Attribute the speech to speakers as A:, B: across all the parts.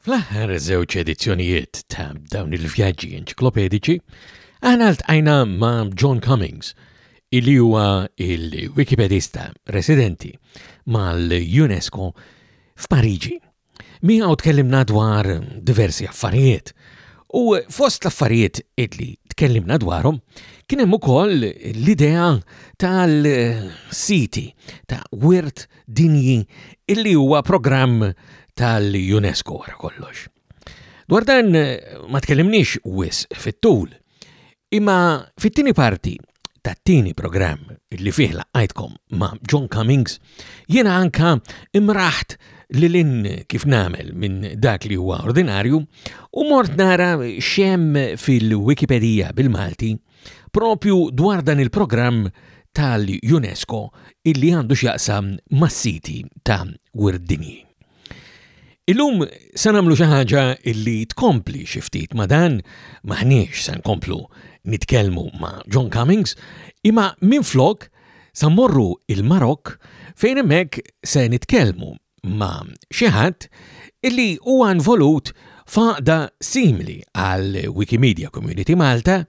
A: Fl-aħħar żewġ edizzjonijiet ta' dawn il-vjaġġi enċiklopedici, aħna ltqajna ma' John Cummings, illi huwa il-Wikipedista residenti mal-UNESCO f'Pariġi. Miegħu tkellimna dwar diversi affarijiet u fost l-affarijiet illi tkellimna dwarhom kien hemm ukoll l-idea tal-siti ta' wirt dinji illi huwa programm tal-UNESCO wara kollox. Dwar dan eh, ma tkellimniex wis fit-tul, imma fit-tieni parti tat-tieni programm li fih laqajtkom ma' John Cummings jiena anka imraħt lilin kif namel minn dak li huwa ordinarju u mort nara xem fil-Wikipedia bil-Malti propju dwar dan il-programm tal-UNESCO illi għandu xjaqsam mas-siti ta' Wirdini. Illum se nagħmlu xi ħaġa illi tkompli xi ftit ma' dan maħniex se nkomplu nitkellmu ma' John Cummings, imma minflok sa morru il-Marok fejn hemmhekk se nitkellmu ma' xi ħadd illi huwa involut faqda simili għal Wikimedia Community Malta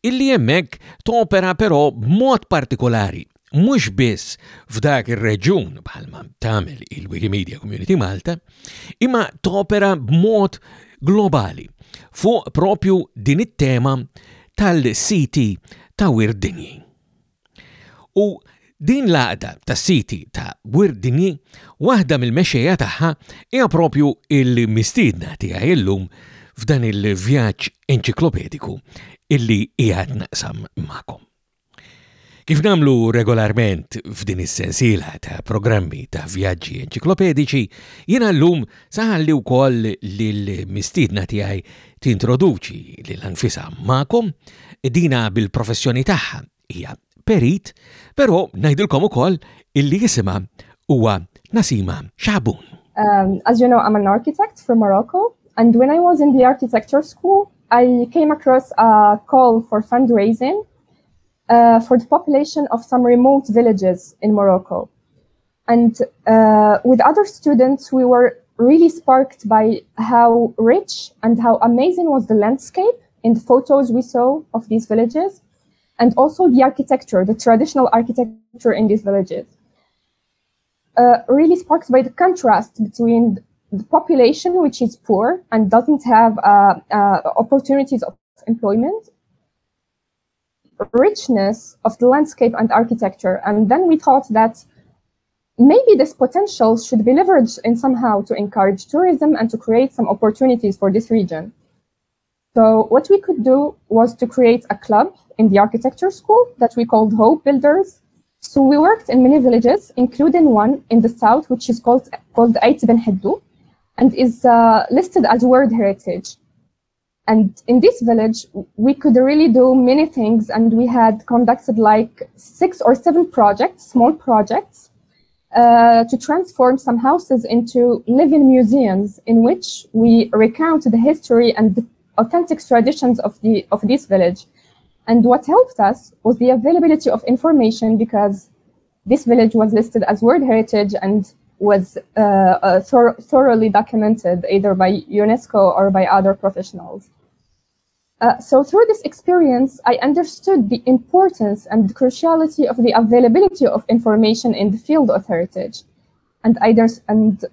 A: illi hemmhekk topera però b'mod partikolari mhux biss f'dak ir-reġun bħalma tagħmel il-Wikimedia Community Malta, imma topera b'mod globali fuq propju din it-tema tal-siti ta' wirdinji. U din laqda tas siti ta' wirdinji waħda mill-mexxejja tagħha hija propju il-mistiedna tiegħi illum f'dan il-vjaġġ enċiklopediku illi qiegħed naqsam magħkom. Kif namlu regolarment f'din is-sensiela ta' programmi ta' vjaġġi enċiklopedici, jiena llum saħalli wkoll lill-mistiedna tiegħi tintroduċi lil anfisa magħkom dina bil-professjoni tagħha hija perit, però ngħidilkom ukoll illi jisimha huwa Nasima Xabun.
B: Um, as you know, I'm an architect from Morocco, and when I was in the architecture school, I came across a call for fundraising uh, for the population of some remote villages in Morocco. And uh, with other students, we were really sparked by how rich and how amazing was the landscape in the photos we saw of these villages, and also the architecture, the traditional architecture in these villages. Uh, really sparked by the contrast between the population, which is poor and doesn't have uh, uh, opportunities of employment, richness of the landscape and architecture. And then we thought that maybe this potential should be leveraged in somehow to encourage tourism and to create some opportunities for this region. So what we could do was to create a club in the architecture school that we called Hope Builders. So we worked in many villages, including one in the south, which is called called Ait Benhaddou, and is uh, listed as World Heritage. And in this village, we could really do many things, and we had conducted like six or seven projects, small projects, uh, to transform some houses into living museums in which we recount the history and the authentic traditions of the of this village. And what helped us was the availability of information because this village was listed as World Heritage and was uh, uh, thor thoroughly documented either by UNESCO or by other professionals. Uh, so through this experience, I understood the importance and the cruciality of the availability of information in the field of heritage. And I, and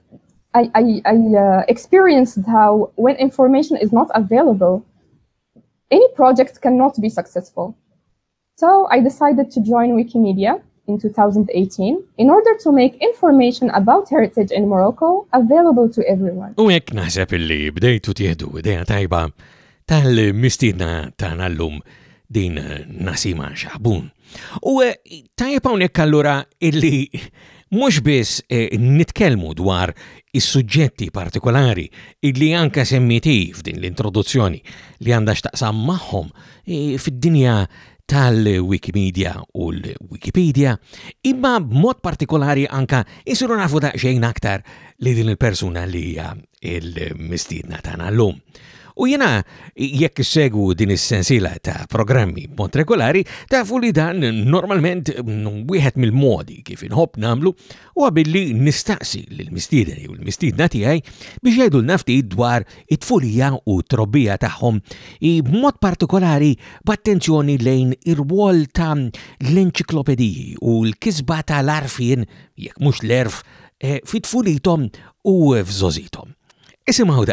B: I, I, I uh, experienced how when information is not available, any project cannot be successful. So I decided to join Wikimedia in 2018 in order to make information about heritage in Morocco available to everyone.
A: U jekk naħseb illi bdejtu tieħdu ideja tajba tal-mistidna ta' llum din eh, Nasima Xabun. U eh, tajjeb hawnhekk allura illi mhux biss eh, nitkellmu dwar is-suġġetti partikolari illi anka semmiti f'din l-introduzzjoni li għandha x'taqsam magħhom fid-dinja tal-Wikimedia u l-Wikipedia, imma b'mod partikolari anka isiru nafu daqsxejn aktar li din il-persuna li hija il-mistidna tagħna llum. U jena jekk segwu din is-sensila ta' programmi mod regolari, tafu li dan normalment mm, wieħed mill-modi kif inħobb namlu u billi nistaqsi lill-mistiedni u l-mistiedna tiegħi biex jgħidu l-nafti dwar it-tfulija u trobbija tagħhom b'mod partikolari b'attenzjoni lejn ir-wol ta' l-enċiklopediji u l-kisba tal-arfien, jekk mhux l-erf, eh, fit-tfulitom u f'żożitom. Isimaw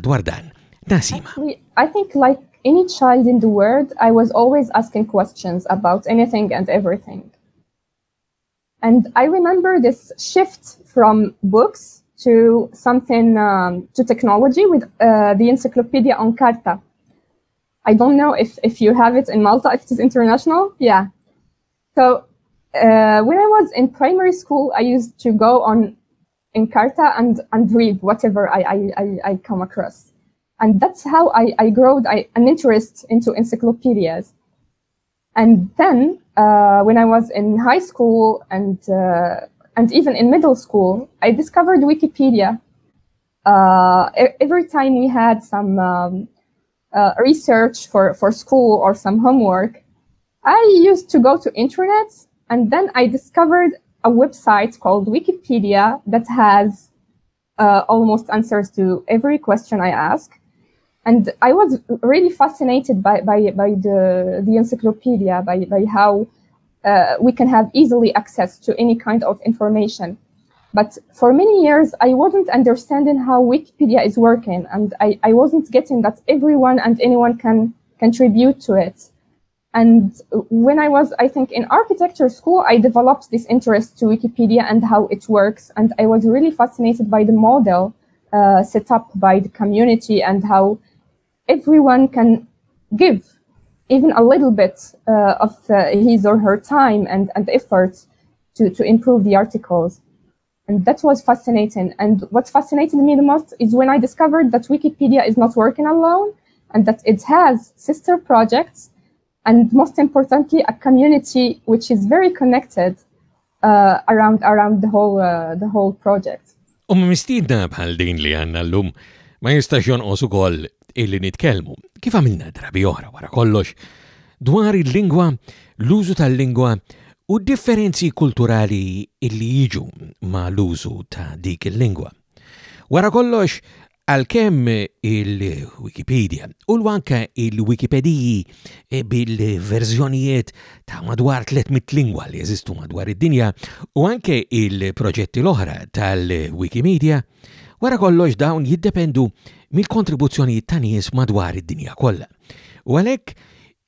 A: dwar dan.
B: Nassima. I think like any child in the world, I was always asking questions about anything and everything. And I remember this shift from books to something, um, to technology with uh, the Encyclopedia Encarta. I don't know if, if you have it in Malta, if it is international. Yeah. So uh, when I was in primary school, I used to go on Encarta and, and read whatever I, I, I, I come across. And that's how I, I grew I, an interest into encyclopedias. And then uh, when I was in high school and, uh, and even in middle school, I discovered Wikipedia. Uh, every time we had some um, uh, research for, for school or some homework, I used to go to internet and then I discovered a website called Wikipedia that has uh, almost answers to every question I ask. And I was really fascinated by, by, by the, the encyclopedia, by, by how uh, we can have easily access to any kind of information. But for many years, I wasn't understanding how Wikipedia is working, and I, I wasn't getting that everyone and anyone can contribute to it. And when I was, I think, in architecture school, I developed this interest to Wikipedia and how it works. And I was really fascinated by the model uh, set up by the community and how everyone can give even a little bit uh, of uh, his or her time and, and effort to, to improve the articles. And that was fascinating. And what fascinated me the most is when I discovered that Wikipedia is not working alone and that it has sister projects and most importantly, a community which is very connected uh, around around the whole uh, the whole project.
A: Um mistidna bħal din li għanna l-lum ma jistax jonqos ukoll illi nitkellmu kif għamilna drabi oħra wara kollox dwar il-lingwa, l-użu tal-lingwa u differenzi kulturali illi jiġu ma l-użu ta' dik il-lingwa. Wara kollox, Għalkemm il-Wikipedia u l-wanka il-Wikipediji eh, bil-verżjonijiet ta' madwar 300 lingwa li jeżistu madwar id-dinja u anke il-proġetti l-oħra tal-Wikimedia, wara kollox dawn jiddependu mill-kontribuzzjoni ta' nies madwar id-dinja kollha. U għalhekk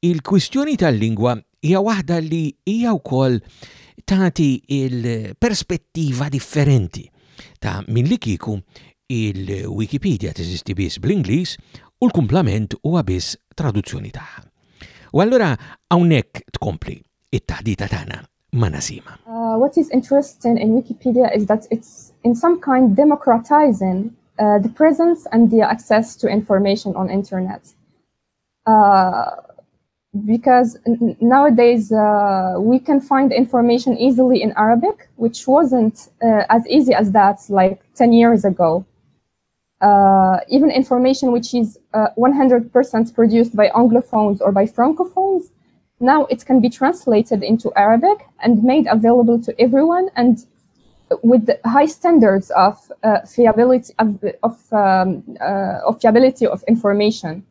A: il-kwistjoni tal-lingwa hija waħda li hija wkoll tagħti il-perspettiva differenti ta' min li kiku il-Wikipedia bl-Ingliż u l-kumplament traduzzjoni. U tkompli it-taħdita ma'.
B: Uh, what is interesting in Wikipedia is that it's in some kind democratizing uh, the presence and the access to information on internet. Uh, because nowadays uh, we can find information easily in Arabic, which wasn't uh, as easy as that like 10 years ago. Uh, even information which is uh, 100% produced by Anglophones or by Francophones, now it can be translated into Arabic and made available to everyone and with high standards of uh, fiability of, of, um, uh, of fiability of information.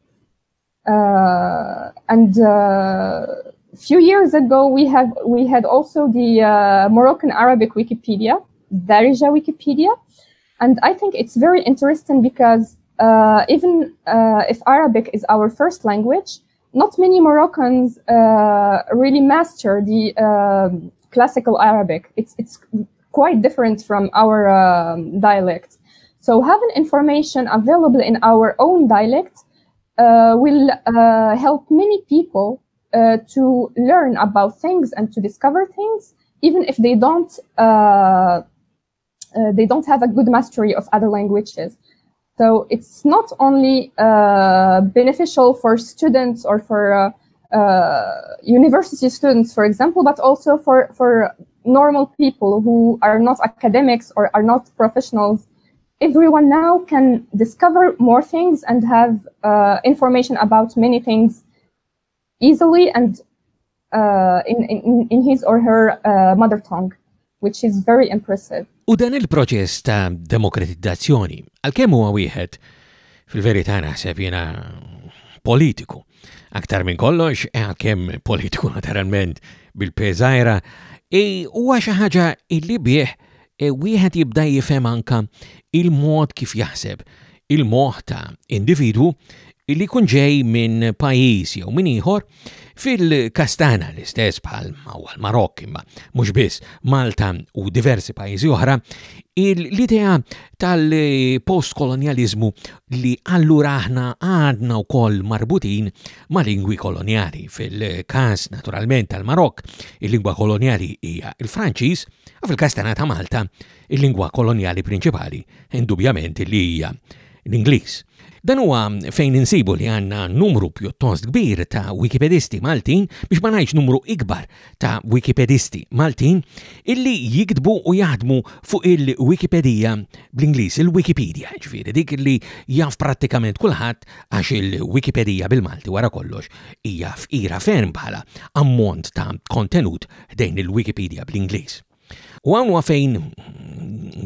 B: Uh, and a uh, few years ago, we have we had also the Moroccan Arabic Wikipedia, Darija Wikipedia, and I think it's very interesting because uh, even uh, if Arabic is our first language, not many Moroccans uh, really master the um, classical Arabic. It's, it's quite different from our um, dialect. So having information available in our own dialect uh, will uh, help many people uh, to learn about things and to discover things, even if they don't uh, they don't have a good mastery of other languages. So it's not only uh, beneficial for students or for uh, uh, university students, for example, but also for, for normal people who are not academics or are not professionals everyone now can discover more things and have uh, information about many things easily and uh, in, in, in his or her uh, mother tongue, which is very impressive.
A: U dan il-proċess ta' demokratizzazzjoni, għal-kemm huwa wieħed fil-verità naħseb jiena politiku. Aktar minn kollox, e għal-kemm politiku naturalment bil-peżajra, e huwa xi ħaġa illi bih e wieħed jibda jifhem anka il-mod kif jaħseb il-moħ ta' individu illi kun ġej minn pajis jew minn ieħor fil-Kastana l-istess bħal Marokk imma mhux biss Malta u diversi pajjiżi oħra l-idea tal-postkolonializmu li allura aħna għadna wkoll marbutin ma' lingwi koloniali. Fil-każ naturalment tal-Marokk il-lingwa koloniali hija il-Franċiż, u fil-Kastana ta' Malta il-lingwa koloniali prinċipali indubjament li hija l-Ingliż. Dan huwa fejn insibu li għanna numru pjuttost kbir ta' wikipedisti Maltin biex ma ngħidx numru ikbar ta' wikipedisti Maltin illi jikdbu u jaħdmu fuq il-Wikipedija bl-Ingliż, il-Wikipedia, ġifieri dik li jaf prattikament kulħadd għax il-Wikipedija bil-Malti wara kollox hija f'ira ferm bħala ammont ta' kontenut dejn il-Wikipedia bl-Ingliż. U għamlu fejn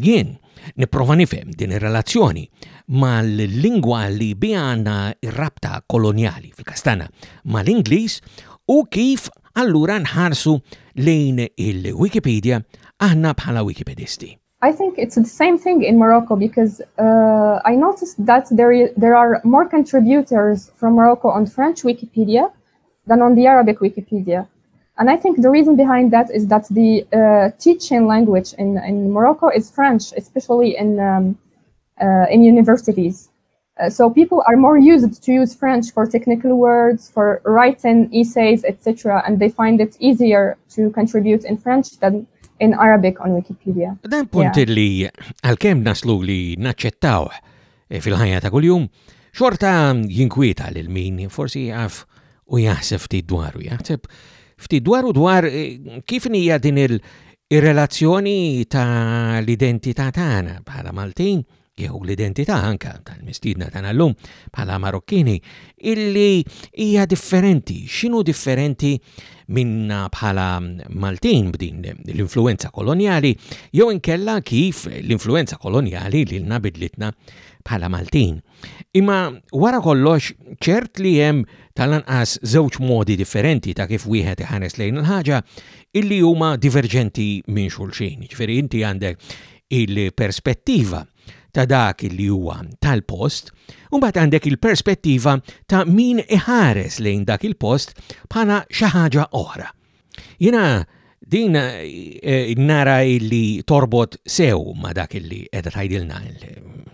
A: jien niprofa nifhem din ir-relazzjoni mal-lingwa li bijana ir-rabta koloniali fil-kastana mal-Inglis u kif allura nħarsu lejn il-Wikipedia aħna bħala Wikipedisti.
B: I think it's the same thing in Morocco because uh, I noticed that there, there are more contributors from Morocco on French Wikipedia than on the Arabic Wikipedia. And I think the reason behind that is that the uh, teaching language in, in Morocco is French, especially in um, uh, in universities. Uh, so people are more used to use French for technical words, for writing essays, etc., and they find it easier to contribute in French than in Arabic on Wikipedia.
A: Dan punt yeah. li għal-kem naslu li naċċettaw eh, fil-ħajja ta' kuljum, xorta jinkwieta lil min forsi jaf u jaħseb ftit dwaru, jaħseb ftit dwaru dwar eh, kif nija din il-relazzjoni ta' l-identità tagħna bħala Maltin jew l-identità anka tal-mistidna ta' llum bħala Marokkini illi hija differenti, x'inhu differenti minna bħala Maltin b'din l-influenza koloniali jew inkella kif l-influenza koloniali li nabidlitna bħala Maltin. Imma wara kollox ċert li hemm tal-anqas żewġ modi differenti ta' kif wieħed iħares lejn il-ħaġa illi huma diverġenti minn xulxin. Ġifieri inti għandek il-perspettiva ta' dak li huwa tal-post, u mbagħad għandek il-perspettiva ta' min iħares lejn dak il-post bħala xi ħaġa oħra. Jiena din eh, nara illi torbot sew ma dak illi edha tajdilna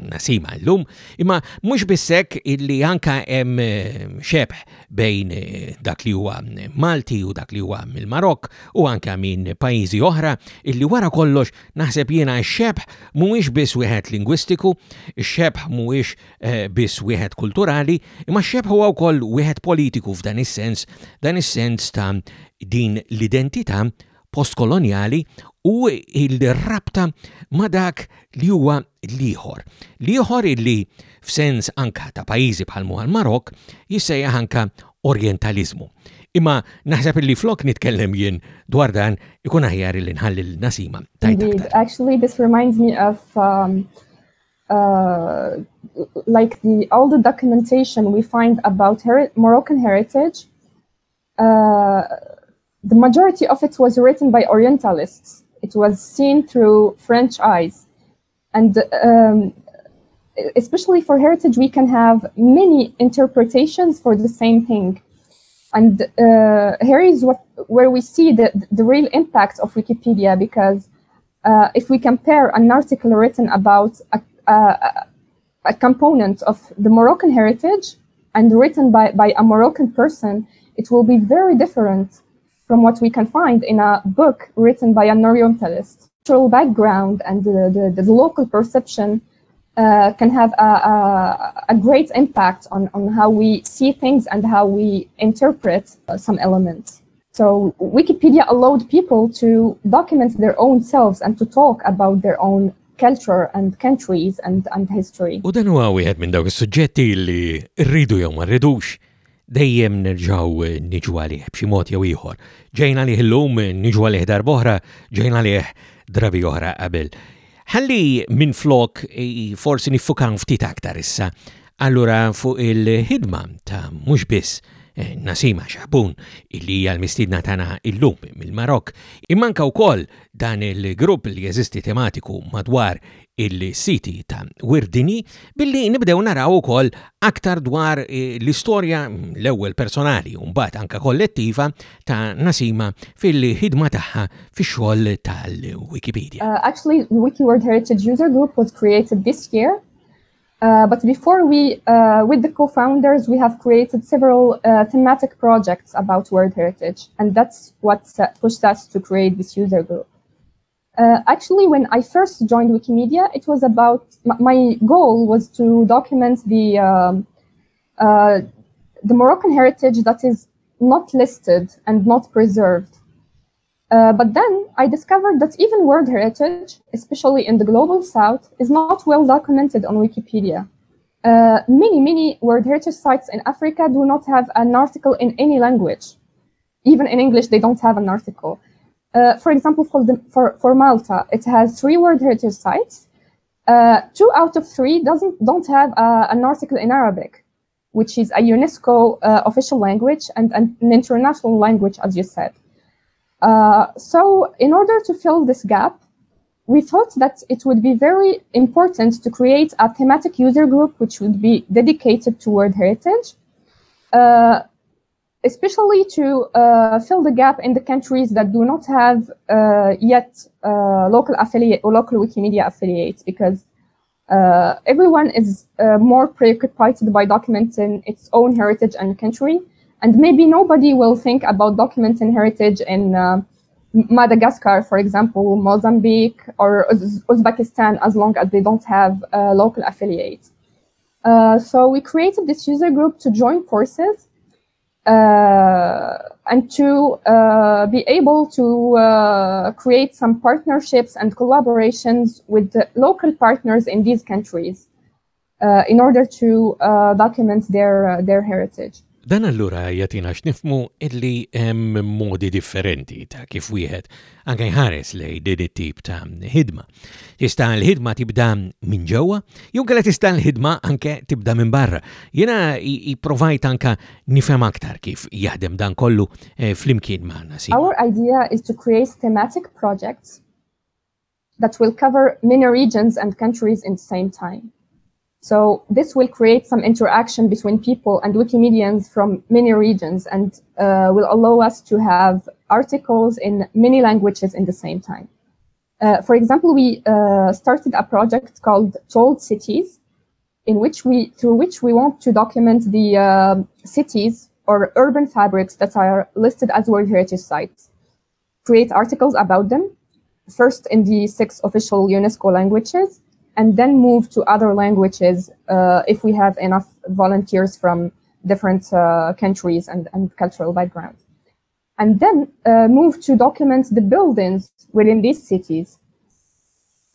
A: nasima l-lum, imma mux bissek illi anka hemm eh, xebħ bejn eh, dak li huwa Malti u dak li huwa mill-Marok u anka minn pajjiżi oħra illi wara kollox naħseb jiena x-xebħ mhuwiex biss wieħed lingwistiku, x-xebħ mhuwiex eh, biss wieħed kulturali, imma x-xebħ huwa wkoll wieħed politiku f'dan is-sens, dan is-sens ta' din l-identità postkoloniali u il-rabta ma dak li huwa liħor. Liħor illi f'sens anka ta' pajizi bħal muħal Marok jissejja anka orientalizmu. Imma naħseb li flok nitkellem jien dwar dan ikun aħjar li nħalli l-nasima.
B: Actually this reminds me of um, uh, like the all the documentation we find about heri Moroccan heritage uh, the majority of it was written by Orientalists. It was seen through French eyes. And um, especially for heritage, we can have many interpretations for the same thing. And uh, here is what, where we see the, the real impact of Wikipedia, because uh, if we compare an article written about a, a, a component of the Moroccan heritage and written by, by a Moroccan person, it will be very different from what we can find in a book written by an Orientalist. Cultural background and the, the, the local perception uh, can have a, a, a, great impact on, on how we see things and how we interpret uh, some elements. So Wikipedia allowed people to document their own selves and to talk about their own culture and countries and, and history.
A: U dan huwa wieħed minn dawk is-suġġetti li rridu jew ma rridux dejjem nerġaw eh, niġu għalih b'xi mod jew ieħor. Ġejna li llum eh, niġu għalih darb'oħra, ġejna lih drabi oħra qabel. Ħalli minn flok eh, forsi nifukan ftit aktar issa, allura fuq il-ħidma ta' mhux biss Eh, Nasima Xabun illi hija l-mistidna tana illum mill-Marok. Immanka wkoll dan il-grupp li jeżisti tematiku madwar il-siti ta' Wirdini billi nibdew naraw ukoll aktar dwar eh, l-istorja mm, l-ewwel personali u mbagħad anka kollettiva ta' Nasima fil-ħidma tagħha fix-xogħol tal-Wikipedia.
B: Uh, actually, the Wiki World Heritage User Group was created this year Uh, but before we, uh, with the co-founders, we have created several uh, thematic projects about World Heritage, and that's what pushed us to create this user group. Uh, actually, when I first joined Wikimedia, it was about my goal was to document the um, uh, the Moroccan heritage that is not listed and not preserved. Uh, but then I discovered that even World Heritage, especially in the global south, is not well documented on Wikipedia. Uh, many, many World Heritage sites in Africa do not have an article in any language. Even in English, they don't have an article. Uh, for example, for, the, for, for, Malta, it has three World Heritage sites. Uh, two out of three doesn't don't have uh, an article in Arabic, which is a UNESCO official language and, and an international language, as you said. Uh, so in order to fill this gap, we thought that it would be very important to create a thematic user group which would be dedicated to World Heritage, uh, especially to uh, fill the gap in the countries that do not have uh, yet uh, local affiliate or local Wikimedia affiliates, because uh, everyone is more preoccupied by documenting its own heritage and country and maybe nobody will think about documenting heritage in uh, Madagascar, for example, Mozambique, or Uzbekistan, as long as they don't have a local affiliate. Uh, so we created this user group to join forces uh, and to uh, be able to uh, create some partnerships and collaborations with the local partners in these countries uh, in order to document their, their heritage.
A: Dan allura jatina x'nifmu illi hemm modi differenti ta' kif wieħed anke jħares lej din it-tip ta' ħidma. Tista' l-ħidma tibda minn ġewwa, jew kellha tista' l-ħidma anke tibda minn barra. Jiena jipprovajt anke nifhem aktar kif jaħdem dan kollu eh, flimkien magħna.
B: Our idea is to create thematic projects that will cover many regions and countries in the same time. So this will create some interaction between people and Wikimedians from many regions and uh, will allow us to have articles in many languages in the same time. Uh, for example, we uh, started a project called Told Cities, in which we, through which we want to document the uh, cities or urban fabrics that are listed as World Heritage Sites, create articles about them, first in the six official UNESCO languages, and then move to other languages uh, if we have enough volunteers from different uh, countries and, and cultural backgrounds. And then uh, move to document the buildings within these cities.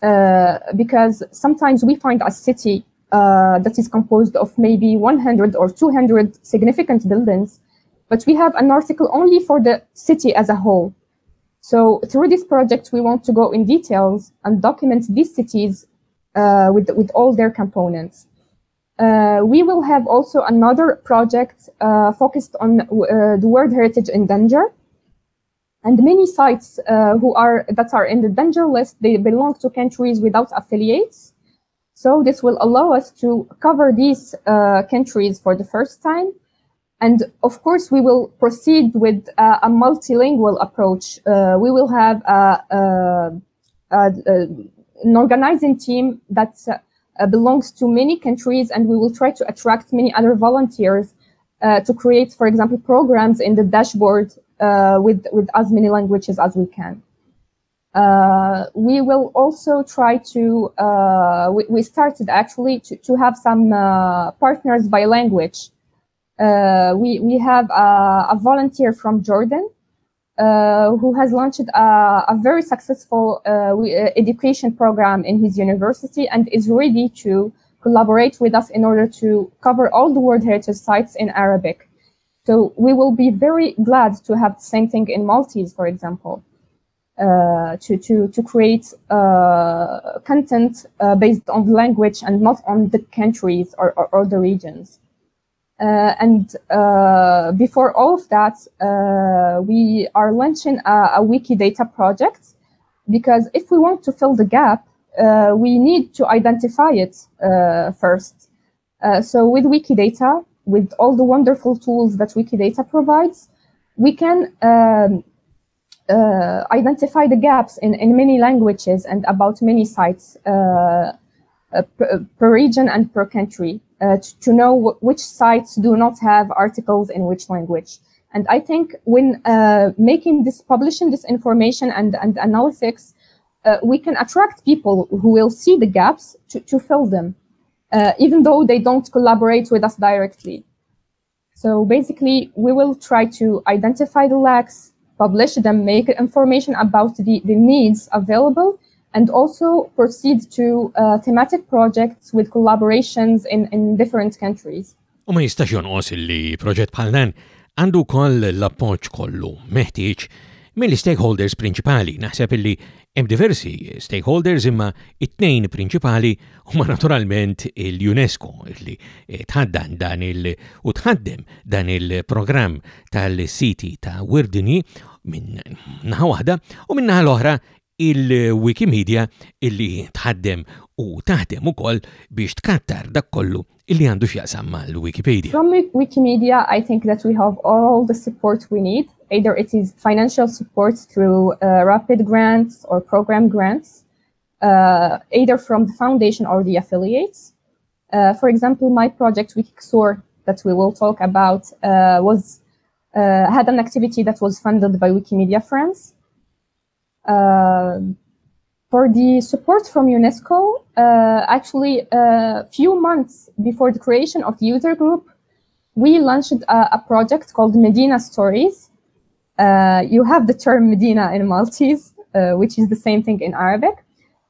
B: Uh, because sometimes we find a city uh, that is composed of maybe 100 or 200 significant buildings, but we have an article only for the city as a whole. So through this project, we want to go in details and document these cities with, with all their components. Uh, we will have also another project uh, focused on uh, the World Heritage in Danger. And many sites uh, who are that are in the danger list, they belong to countries without affiliates. So this will allow us to cover these uh, countries for the first time. And of course, we will proceed with a multilingual approach. we will have a, a, a an organizing team that uh, belongs to many countries, and we will try to attract many other volunteers uh, to create, for example, programs in the dashboard uh, with with as many languages as we can. Uh, we will also try to, uh, we, we, started actually to, to have some uh, partners by language. we, we have a, a, volunteer from Jordan uh, who has launched a, a very successful uh, education program in his university and is ready to collaborate with us in order to cover all the World Heritage sites in Arabic. So we will be very glad to have the same thing in Maltese, for example, uh, to, to, to create uh, content uh, based on the language and not on the countries or, or, or the regions. Uh, and uh, before all of that, uh, we are launching a, a Wikidata project because if we want to fill the gap, we need to identify it first. so with Wikidata, with all the wonderful tools that Wikidata provides, we can um, uh, identify the gaps in, in many languages and about many sites uh, uh, per, region and per country uh, to, to, know which sites do not have articles in which language. And I think when uh, making this, publishing this information and, and analytics, uh, we can attract people who will see the gaps to, to fill them, even though they don't collaborate with us directly. So basically, we will try to identify the lacks, publish them, make information about the, the needs available, and also proceed to uh, thematic projects with collaborations in, in different countries.
A: U ma jistax jonqos li proġett bħal dan għandu koll l-appoġġ kollu meħtieġ mill-stakeholders prinċipali. Naħseb illi hemm diversi stakeholders imma it-tnejn prinċipali huma naturalment l-UNESCO li eh, tħaddan dan il u tħaddem dan il-programm tal-siti ta' Wirdini minn naħa waħda u minn naħa l-oħra il-Wikimedia illi tħaddem u taħdem ukoll biex tkattar dak kollu illi għandu x'jaqsam mal-Wikipedia.
B: From Wikimedia, I think that we have all the support we need. Either it is financial support through uh, rapid grants or program grants, uh, either from the foundation or the affiliates. Uh, for example, my project WikiQsur that we will talk about uh, was uh, had an activity that was funded by Wikimedia France. Uh, for the support from UNESCO, uh, actually, a few months before the creation of the user group, we launched a, a project called Medina Stories. Uh, you have the term Medina in Maltese, uh, which is the same thing in Arabic.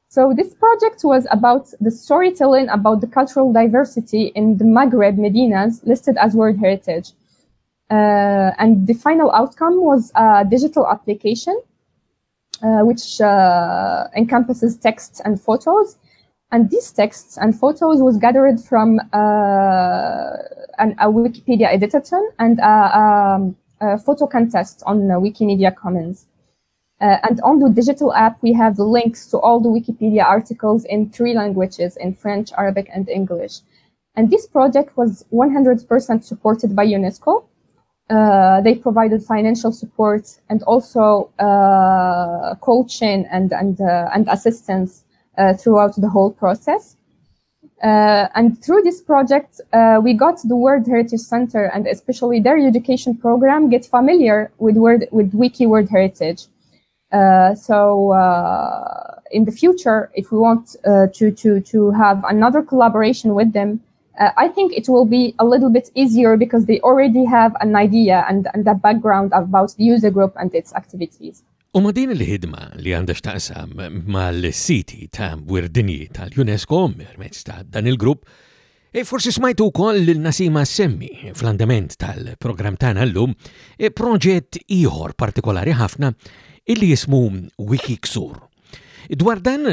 B: So this project was about the storytelling about the cultural diversity in the Maghreb Medinas listed as World Heritage. Uh, and the final outcome was a digital application uh, which uh, encompasses texts and photos. And these texts and photos was gathered from uh, an, a Wikipedia editathon and a, um, a, photo contest on Wikimedia Commons. Uh, and on the digital app, we have the links to all the Wikipedia articles in three languages, in French, Arabic, and English. And this project was 100% supported by UNESCO. Uh, they provided financial support and also uh, coaching and and uh, and assistance uh, throughout the whole process. Uh, and through this project, we got the World Heritage Center and especially their education program get familiar with word with Wiki World Heritage. so in the future, if we want to to to have another collaboration with them, uh, I think it will be a little bit easier because they already have an idea and, and a background about the user group and its activities.
A: U ma din il-ħidma li għandha xtaqsam mal-siti ta' wirdini tal-UNESCO permezz ta' dan il-grupp, e forsi smajtu kol l-Nasima Semmi fl-andament tal-program tagħna llum, e proġett ieħor partikolari ħafna illi jismu Wikixur. Dwar dan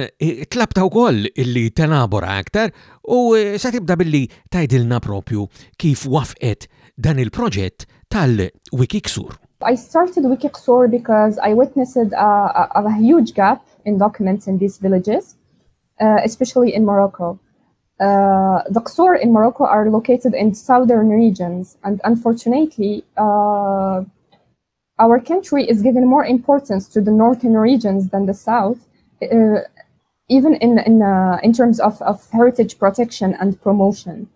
A: tlabta wkoll illi tenabora aktar u sa tibda billi tajdilna propju kif wafqet dan il-proġett tal-WikiQsur.
B: I started WikiQsur because I witnessed a, a, a, huge gap in documents in these villages, uh, especially in Morocco. Uh, the Qsur in Morocco are located in southern regions, and unfortunately, uh, our country is giving more importance to the northern regions than the south, even in in uh, in terms of, of heritage protection and promotion.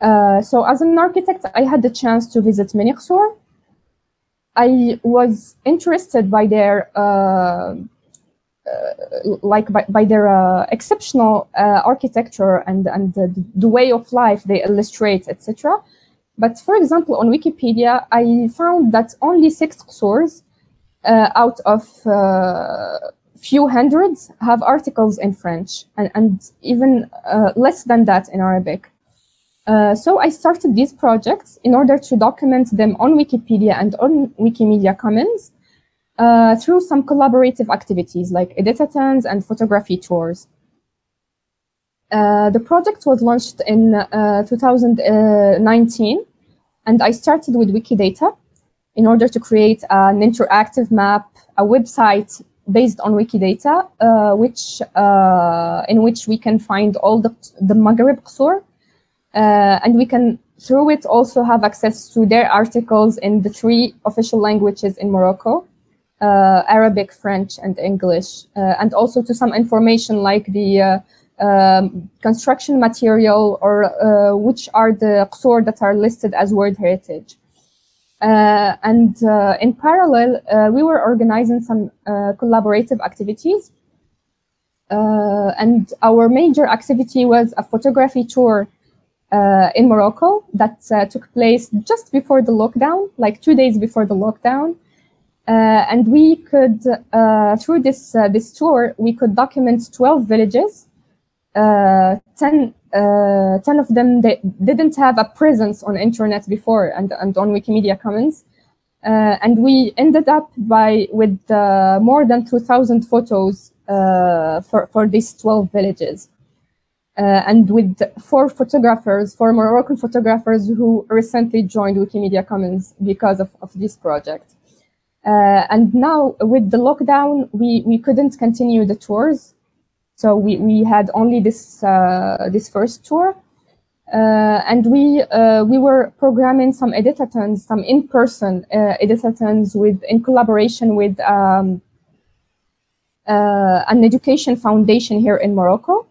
B: Uh, so as an architect, I had the chance to visit Miniqsur. I was interested by their uh, uh, like by, by their uh, exceptional architecture and and the, the, way of life they illustrate, etc. But for example, on Wikipedia, I found that only six qsurs uh, out of uh, few hundreds have articles in French and, and even uh, less than that in Arabic. Uh, so I started these projects in order to document them on Wikipedia and on Wikimedia Commons uh, through some collaborative activities like editathons and photography tours. Uh, the project was launched in uh, 2019, and I started with Wikidata in order to create an interactive map, a website based on Wikidata, uh, which uh, in which we can find all the the Maghreb Qusur, uh, and we can through it also have access to their articles in the three official languages in Morocco. Uh, Arabic, French, and English, and also to some information like the um, construction material or uh, which are the qusur that are listed as World Heritage. Uh, and uh, in parallel, uh, we were organizing some uh, collaborative activities. Uh, and our major activity was a photography tour in Morocco that took place just before the lockdown, like two days before the lockdown. and we could, through this, this tour, we could document 12 villages uh, 10, uh, 10 of them they didn't have a presence on internet before and, and on Wikimedia Commons. Uh, and we ended up by with uh, more than 2,000 photos uh, for, for these 12 villages. Uh, and with four photographers, four Moroccan photographers who recently joined Wikimedia Commons because of, of this project. and now with the lockdown, we, we couldn't continue the tours so we, we had only this uh, this first tour, uh, and we uh, we were programming some editathons, some in-person uh, editathons with in collaboration with um, an education foundation here in Morocco.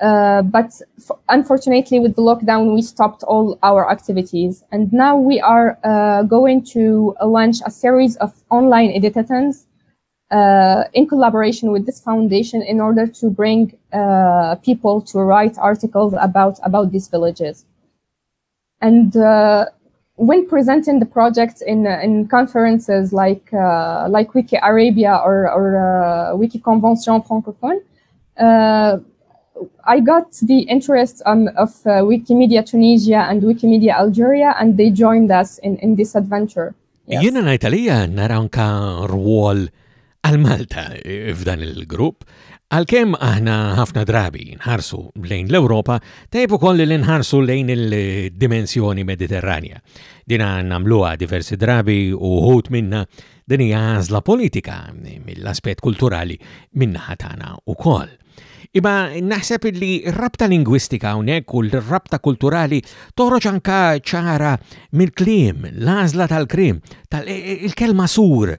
B: Uh, but unfortunately, with the lockdown, we stopped all our activities, and now we are uh, going to launch a series of online editathons uh, in collaboration with this foundation in order to bring uh, people to write articles about about these villages. And uh, when presenting the project in in conferences like uh, like Wiki Arabia or, or uh, Wiki Convention francophone, uh, I got the interest um, of Wikimedia Tunisia and Wikimedia Algeria, and they joined us in, in this adventure.
A: Yes. Jena najtalija naranka rwol għal-Malta eh, f'dan il-grupp, għal-kem aħna ħafna drabi nħarsu lejn l-Europa, tajbu koll li nħarsu lejn il-dimensjoni mediterranja. Dina namluwa diversi drabi u ħut minna dinija għazla politika mill-aspet kulturali minna ħatana u koll. Iba naħseb li rabta lingwistika unek u l-rabta kulturali toħroġ anka ċara mill-klim, l tal-krim, tal-kelma e, e, sur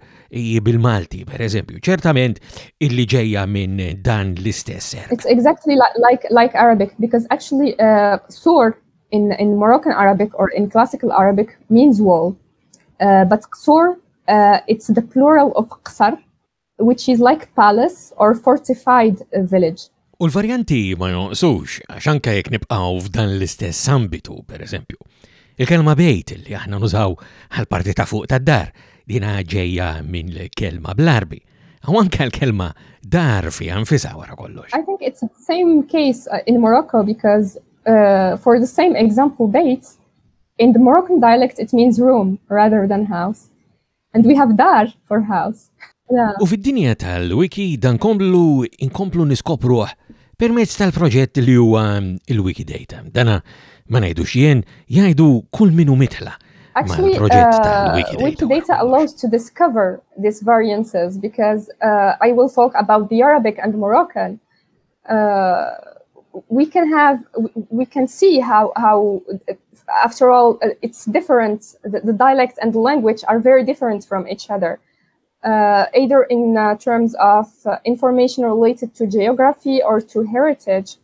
A: bil-Malti, per eżempju. ċertament illi ġeja minn dan l-istess.
B: It's exactly like, like, like Arabic, because actually uh, sur in, in Moroccan Arabic or in classical Arabic means wall. Uh, but sur uh, it's the plural of qsar, which is like palace or fortified village.
A: U l-varjanti ma jonqsux, għax anke jekk nibqgħu f'dan l-istess ambitu, per eżempju. Il-kelma bejt li aħna nużaw għal-parti ta' fuq tad-dar dina ġejja minn l-kelma bl-arbi. Għaw anke l-kelma dar fi għanfisa wara kollox.
B: I think it's the same case uh, in Morocco because uh, for the same example beit, in the Moroccan dialect it means room rather than house. And we have dar for house.
A: U fid-dinja tal-wiki dan komplu inkomplu niskopruh permezz tal-proġett li huwa il-Wikidata. Dana ma ngħidux jien jgħidu kull minu mitħla.
B: Actually, uh, Wikidata allows to discover these variances because uh, I will talk about the Arabic and Moroccan. Uh, we can have, we can see how, how after all, it's different. The, the dialect and the language are very different from each other either in uh, terms of uh, information related to geography or to heritage,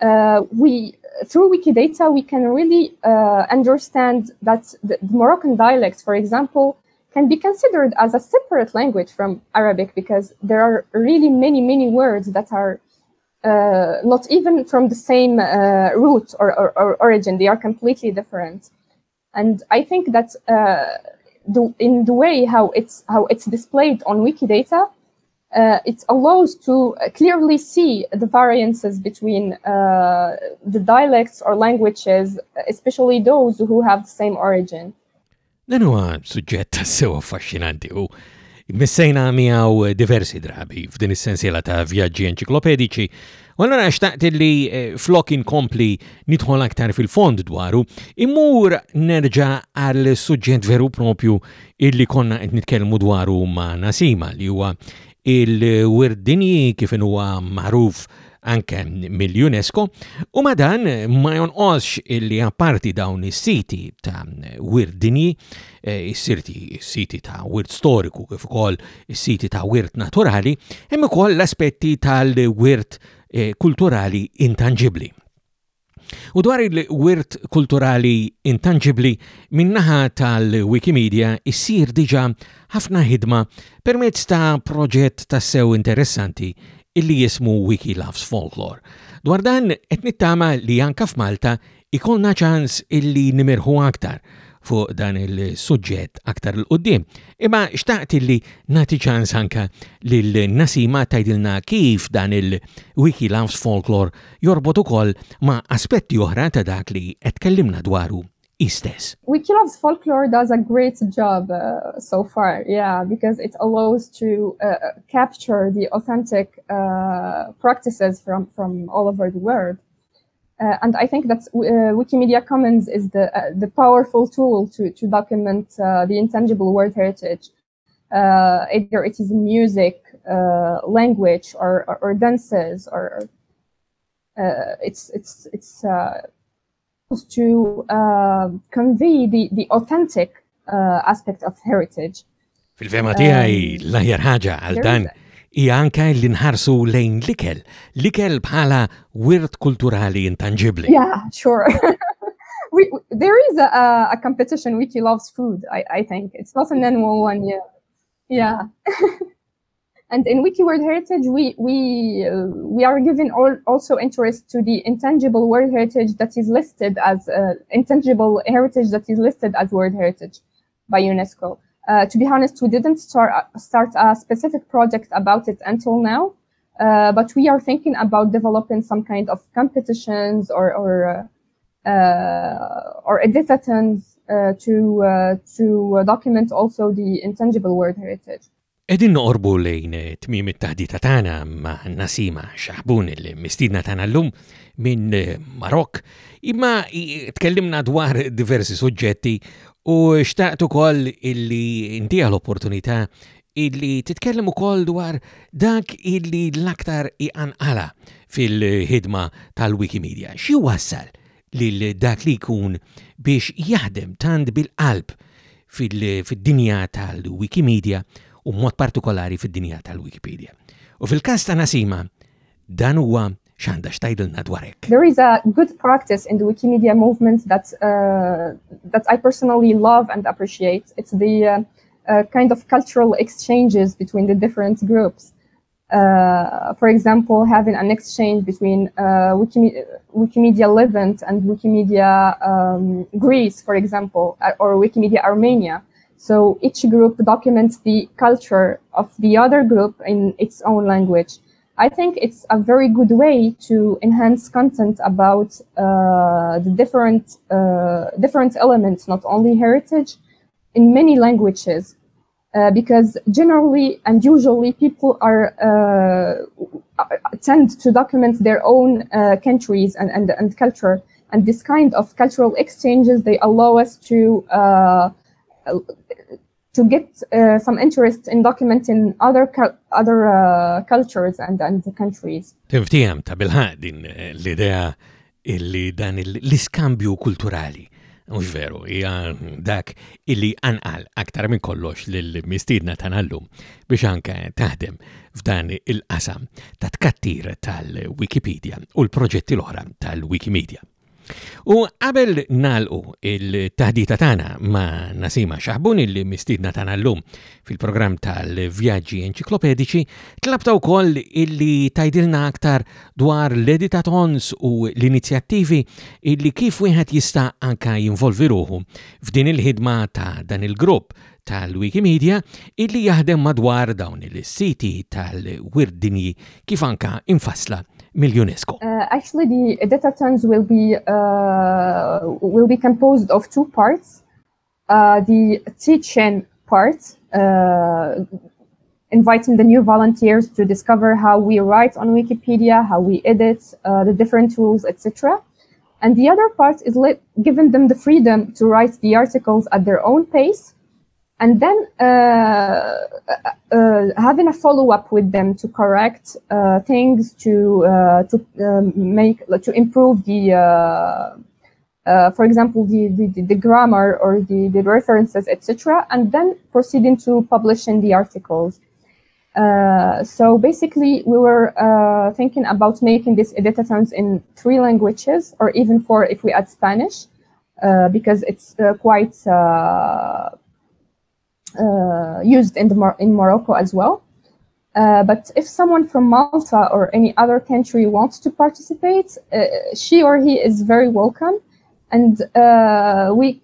B: uh, we through Wikidata we can really uh, understand that the, Moroccan dialect, for example, can be considered as a separate language from Arabic because there are really many many words that are uh, not even from the same root or, or, or, origin; they are completely different. And I think that the, in the way how it's how it's displayed on Wikidata, uh, it allows to clearly see the variances between uh, the dialects or languages, especially those who have the same origin.
A: Dan huwa suġġett sew affaxxinanti u missejna miegħu diversi drabi f'din is-sensiela ta' vjaġġi enċiklopedici u allura xtaqt li eh, flok inkompli nidħol aktar fil-fond dwaru immur nerġa' għal suġġent veru propju illi konna qed nitkellmu dwaru ma' Nasima li huwa il-wirdini kif huwa magħruf anke mill-UNESCO u madan ma jonqosx illi apparti dawn is-siti ta' wirdini, eh, is-sirti siti ta' wirt storiku kif ukoll is-siti ta' wirt naturali, hemm ukoll l-aspetti tal-wirt Eh, kulturali intangibli. U dwar il-wirt kulturali intangibli minnaħa tal-Wikimedia issir diġa ħafna ħidma permezz ta' proġett ta' sew interessanti illi jismu Wiki Loves Folklore. Dwar dan qed nittama li anka f'Malta ikolna ċans illi nimirħu aktar fuq dan il-suġġett aktar l-qoddim. Imma xtaqt li nati ċans anka lil-Nasima tajdilna kif dan il-Wiki Loves Folklore jorbot ukoll ma' aspetti oħra ta' dak li etkellimna dwaru istess.
B: Wiki Loves folklore does a great job uh, so far, yeah, because it allows to uh, capture the authentic uh, practices from, from all over the world. Uh, and I think that uh, Wikimedia Commons is the, uh, the powerful tool to, to document the intangible world heritage. either it is music, language, or, or, or, dances, or it's, it's, it's to uh, convey the, the authentic uh, aspect of heritage.
A: Fil-fema tiegħi l-aħjar ħaġa għal dan hija anke li lejn l-ikel bħala wirt kulturali intangibli.
B: Yeah, sure. we, there is a, a competition Wiki loves food, I, I think. It's not an annual one, yeah. Yeah. And in Wiki World Heritage, we we uh, we are giving all, also interest to the intangible world heritage that is listed as uh, intangible heritage that is listed as world heritage by UNESCO. Uh, to be honest, we didn't start start a specific project about it until now, uh, but we are thinking about developing some kind of competitions or or uh, uh, or editathons to to document also the intangible world heritage.
A: Edin noqorbu lejn tmim it-taħdita tagħna ma' Nassima Chahboun il-mistidna tagħna llum minn Marokk, imma tkellimna dwar diversi suġġetti u xtaqt ukoll illi intija l-opportunità illi titkellem ukoll dwar dak illi l-aktar iqanqala fil-ħidma tal-Wikimedia. Xi wassal lil dak li jkun biex jaħdem tant bil-qalb fil-dinja tal-Wikimedia u mod partikolari fid-dinja tal-Wikipedia. U fil-kas ta' Nasima, dan huwa.
B: There is a good practice in the Wikimedia movement that, uh, that I personally love and appreciate. It's the uh, uh, kind of cultural exchanges between the different groups. Uh, for example, having an exchange between uh, Wikimedia, Wikimedia Levant and Wikimedia um, Greece, for example, uh, or Wikimedia Armenia. So each group documents the culture of the other group in its own language. I think it's a very good way to enhance content about uh, the different uh, different elements, not only heritage, in many languages. Uh, because generally and usually people are uh, tend to document their own uh, countries and, and, and culture and this kind of cultural exchanges they allow us to uh, to get uh, some interest in documenting other other uh, cultures and, and countries.
A: Tiftiem ta' bilħaq din eh, l-idea illi dan l-iskambju kulturali. Mux veru, hija dak illi anqal aktar minn kollox lill-mistidna tanallum biex anke taħdem f'dan il-qasam ta' tkattir tal-Wikipedia u l-proġetti l-oħra tal-Wikimedia. U qabel nalqu il-taħdita tagħna ma' Nasima Xaħbun il-mistidna tagħna llum fil-programm tal-vjaġġi enċiklopedici, tlabta wkoll illi tajdilna aktar dwar l-editatons u l-inizjattivi illi kif wieħed jista' anka jinvolvi ruħu f'din il-ħidma ta' dan il-grupp tal-Wikimedia illi jaħdem madwar dawn il-siti tal-wirdini kif anka infasla
B: Uh, actually, the data Editathons will be uh, will be composed of two parts. Uh, the teaching part, uh, inviting the new volunteers to discover how we write on Wikipedia, how we edit, uh, the different tools, etc. And the other part is let, giving them the freedom to write the articles at their own pace and then uh, uh, having a follow up with them to correct uh, things, to uh, to make to improve the, uh, uh, for example, the, the, the grammar or the, the references, etc., and then proceeding to publishing the articles. so basically, we were thinking about making these editathons in three languages, or even four if we add Spanish, because it's quite uh, used in, the in Morocco as well. Uh, but if someone from Malta or any other country wants to participate, uh, she or he is very welcome. And uh, we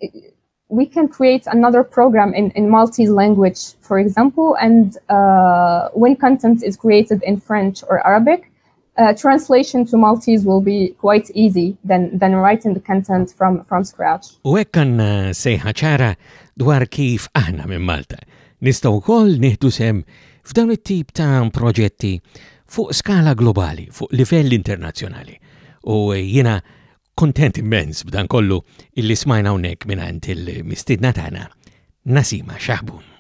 B: we can create another program in, in Maltese language, for example. And uh, when content is created in French or Arabic, uh, translation to Maltese will be quite easy than, than writing the content from, from scratch.
A: U ekkan sejħa ċara dwar kif aħna minn Malta Nistaw kol nieħdu sem f'dawn it-tip ta' proġetti fuq skala globali, fuq livell internazzjonali. U jiena kontent immens b'dan kollu illi smajna hawnhekk mingħand il-mistidna tagħna Nasima Xaħbun.